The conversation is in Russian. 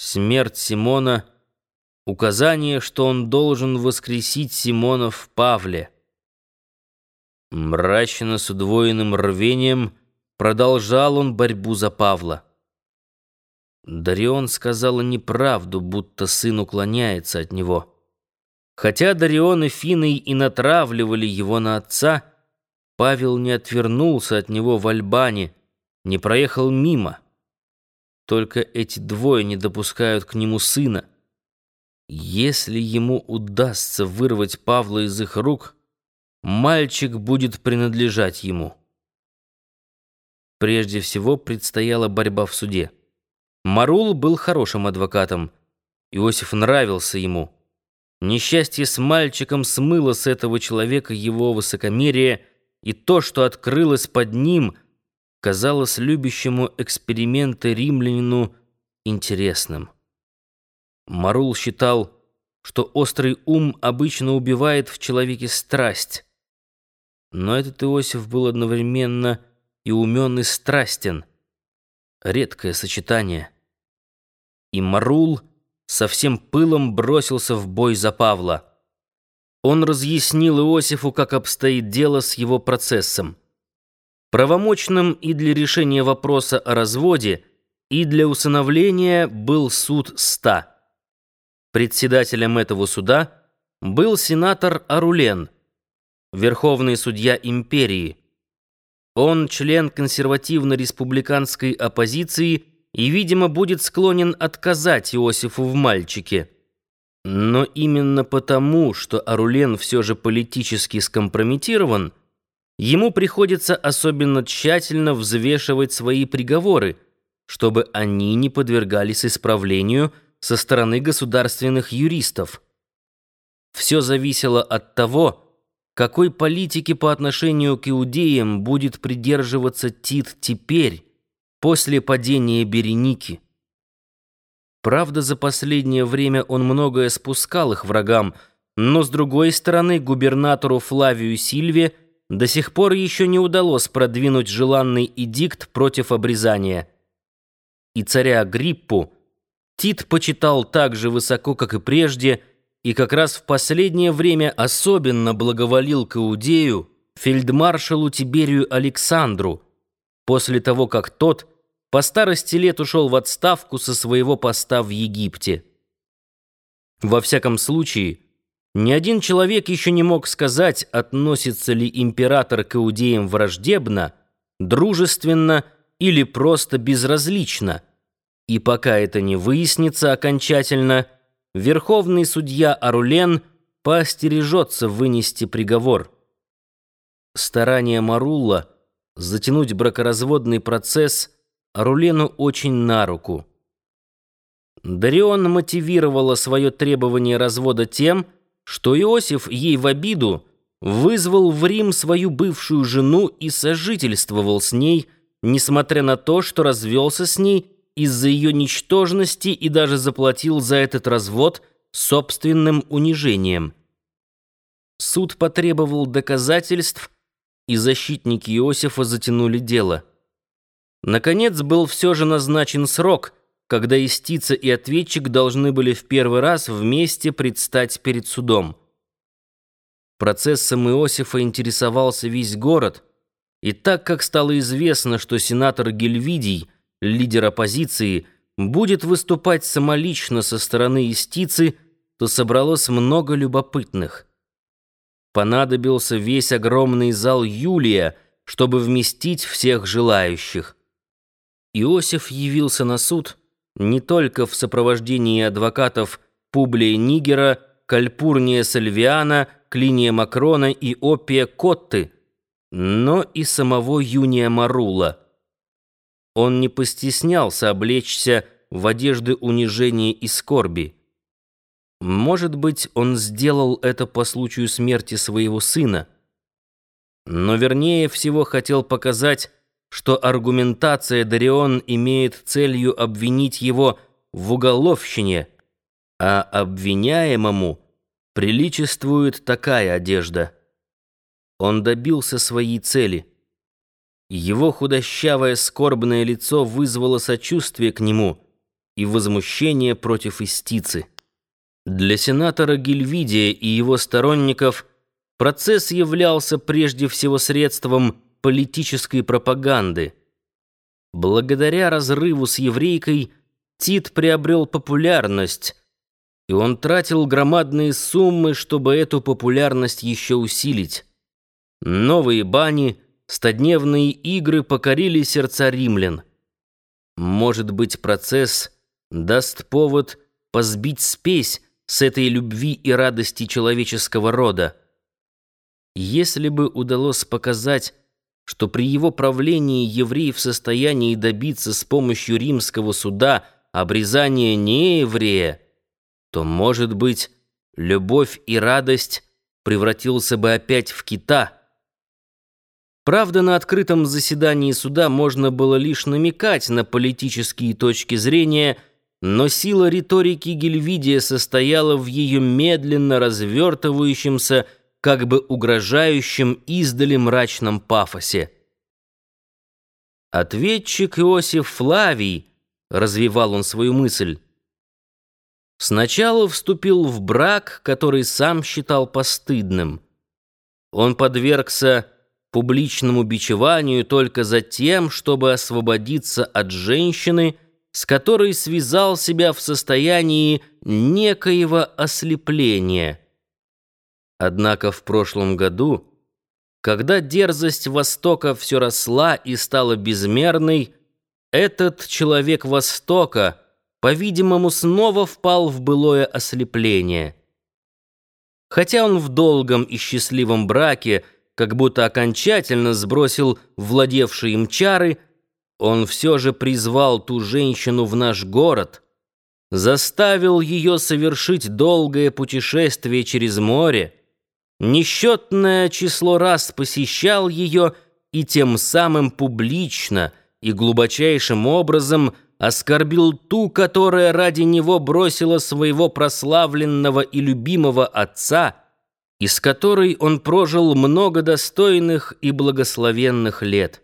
Смерть Симона — указание, что он должен воскресить Симона в Павле. Мрачно с удвоенным рвением продолжал он борьбу за Павла. Дарион сказала неправду, будто сын уклоняется от него. Хотя Дарион и Финой и натравливали его на отца, Павел не отвернулся от него в Альбане, не проехал мимо. Только эти двое не допускают к нему сына. Если ему удастся вырвать Павла из их рук, мальчик будет принадлежать ему. Прежде всего предстояла борьба в суде. Марул был хорошим адвокатом. Иосиф нравился ему. Несчастье с мальчиком смыло с этого человека его высокомерие, и то, что открылось под ним — казалось любящему эксперименты римлянину интересным. Марул считал, что острый ум обычно убивает в человеке страсть. Но этот Иосиф был одновременно и умен, и страстен. Редкое сочетание. И Марул со всем пылом бросился в бой за Павла. Он разъяснил Иосифу, как обстоит дело с его процессом. Правомочным и для решения вопроса о разводе, и для усыновления был суд ста. Председателем этого суда был сенатор Арулен, верховный судья империи. Он член консервативно-республиканской оппозиции и, видимо, будет склонен отказать Иосифу в мальчике. Но именно потому, что Арулен все же политически скомпрометирован, Ему приходится особенно тщательно взвешивать свои приговоры, чтобы они не подвергались исправлению со стороны государственных юристов. Все зависело от того, какой политики по отношению к иудеям будет придерживаться Тит теперь, после падения Береники. Правда, за последнее время он многое спускал их врагам, но, с другой стороны, губернатору Флавию Сильве – до сих пор еще не удалось продвинуть желанный эдикт против обрезания. И царя Гриппу Тит почитал так же высоко, как и прежде, и как раз в последнее время особенно благоволил к Иудею фельдмаршалу Тиберию Александру, после того, как тот по старости лет ушел в отставку со своего поста в Египте. Во всяком случае, ни один человек еще не мог сказать, относится ли император к иудеям враждебно, дружественно или просто безразлично. И пока это не выяснится окончательно, верховный судья Арулен поостережется вынести приговор. Старание Марулла затянуть бракоразводный процесс Арулену очень на руку. Дарион мотивировала свое требование развода тем, что что Иосиф ей в обиду вызвал в Рим свою бывшую жену и сожительствовал с ней, несмотря на то, что развелся с ней из-за ее ничтожности и даже заплатил за этот развод собственным унижением. Суд потребовал доказательств, и защитники Иосифа затянули дело. Наконец был все же назначен срок — когда истица и ответчик должны были в первый раз вместе предстать перед судом. Процессом Иосифа интересовался весь город, и так как стало известно, что сенатор Гельвидий, лидер оппозиции, будет выступать самолично со стороны истицы, то собралось много любопытных. Понадобился весь огромный зал Юлия, чтобы вместить всех желающих. Иосиф явился на суд — не только в сопровождении адвокатов Публия Нигера, Кальпурния Сальвиана, Клиния Макрона и Опия Котты, но и самого Юния Марула. Он не постеснялся облечься в одежды унижения и скорби. Может быть, он сделал это по случаю смерти своего сына, но вернее всего хотел показать, что аргументация Дарион имеет целью обвинить его в уголовщине, а обвиняемому приличествует такая одежда. Он добился своей цели. Его худощавое скорбное лицо вызвало сочувствие к нему, и возмущение против истицы. Для сенатора Гильвидия и его сторонников процесс являлся прежде всего средством политической пропаганды. Благодаря разрыву с еврейкой Тит приобрел популярность, и он тратил громадные суммы, чтобы эту популярность еще усилить. Новые бани, стодневные игры покорили сердца римлян. Может быть, процесс даст повод позбить спесь с этой любви и радости человеческого рода. Если бы удалось показать, что при его правлении еврей в состоянии добиться с помощью римского суда обрезания нееврея, то, может быть, любовь и радость превратился бы опять в кита. Правда, на открытом заседании суда можно было лишь намекать на политические точки зрения – но сила риторики Гельвидия состояла в ее медленно развертывающемся, как бы угрожающем издали мрачном пафосе. Ответчик Иосиф Флавий, развивал он свою мысль, сначала вступил в брак, который сам считал постыдным. Он подвергся публичному бичеванию только за тем, чтобы освободиться от женщины, с которой связал себя в состоянии некоего ослепления. Однако в прошлом году, когда дерзость Востока все росла и стала безмерной, этот человек Востока, по-видимому, снова впал в былое ослепление. Хотя он в долгом и счастливом браке, как будто окончательно сбросил владевшие им чары – он все же призвал ту женщину в наш город, заставил ее совершить долгое путешествие через море, несчетное число раз посещал ее и тем самым публично и глубочайшим образом оскорбил ту, которая ради него бросила своего прославленного и любимого отца, и с которой он прожил много достойных и благословенных лет.